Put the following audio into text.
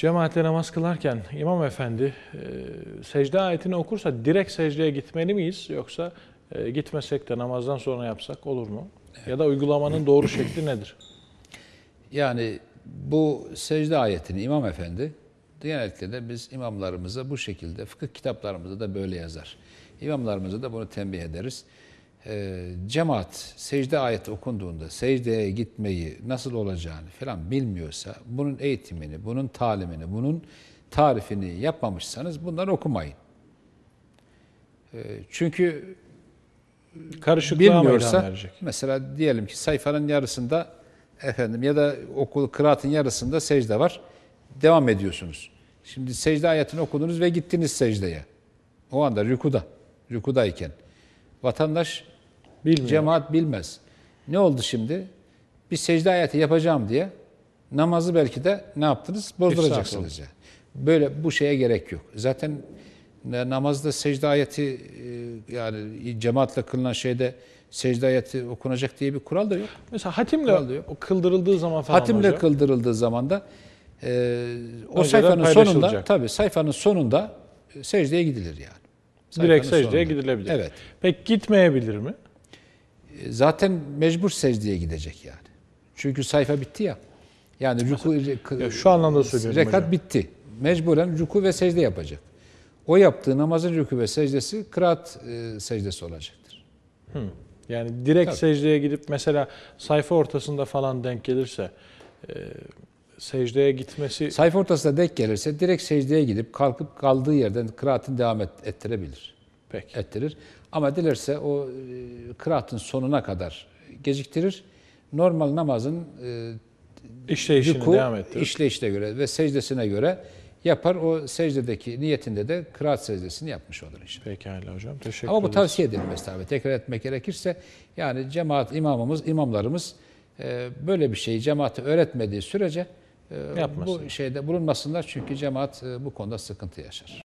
Cemaatle namaz kılarken imam efendi e, secde ayetini okursa direkt secdeye gitmeli miyiz yoksa e, gitmesek de namazdan sonra yapsak olur mu? Ya da uygulamanın doğru şekli nedir? Yani bu secde ayetini İmam Efendi genellikle de biz imamlarımıza bu şekilde fıkıh kitaplarımızda da böyle yazar. İmamlarımıza da bunu tembih ederiz. Ee, cemaat secde ayeti okunduğunda secdeye gitmeyi nasıl olacağını falan bilmiyorsa bunun eğitimini, bunun talimini, bunun tarifini yapmamışsanız bunları okumayın. Ee, çünkü Karışıklığa bilmiyorsa verecek. mesela diyelim ki sayfanın yarısında efendim ya da okul kıraatın yarısında secde var. Devam ediyorsunuz. Şimdi secde ayetini okudunuz ve gittiniz secdeye. O anda rükuda, rükudayken. Vatandaş, Bilmiyor. cemaat bilmez. Ne oldu şimdi? Bir secde ayeti yapacağım diye namazı belki de ne yaptınız? Bozduracaksınız yani. Böyle bu şeye gerek yok. Zaten namazda secde ayeti e, yani cemaatle kılınan şeyde secde ayeti okunacak diye bir kural da yok. Mesela hatimle diyor. o kıldırıldığı zaman falan Hatimle hocam, kıldırıldığı zaman da e, o Önceden sayfanın sonunda tabii sayfanın sonunda e, secdeye gidilir yani. direkt Sayfanın secdeye sonunda. gidilebilir. Evet. Peki gitmeyebilir mi? Zaten mecbur secdeye gidecek yani. Çünkü sayfa bitti ya. Yani ruku, Ya şu anlamda söylüyorum rekat hocam. bitti. Mecburen ruku ve secde yapacak. O yaptığı namazın ruku ve secdesi kıraat e, secdesi olacaktır. Yani direkt Tabii. secdeye gidip mesela sayfa ortasında falan denk gelirse e, secdeye gitmesi Sayfa ortasına denk gelirse direkt secdeye gidip kalkıp kaldığı yerden kıraatını devam et, ettirebilir. Pek. ettirir. Ama dilerse o e, kıraatın sonuna kadar geciktirir. Normal namazın e, İşleyişini ruku, devam ettirir. işleyişine göre ve secdesine göre yapar. O secdedeki niyetinde de kıraat secdesini yapmış olur inşallah. Pekala hocam. Teşekkür Ama bu tavsiye edilmez tabii. Tekrar etmek gerekirse yani cemaat imamımız, imamlarımız e, böyle bir şeyi cemaate öğretmediği sürece e, Yapmasın. bu şeyde bulunmasınlar çünkü cemaat e, bu konuda sıkıntı yaşar.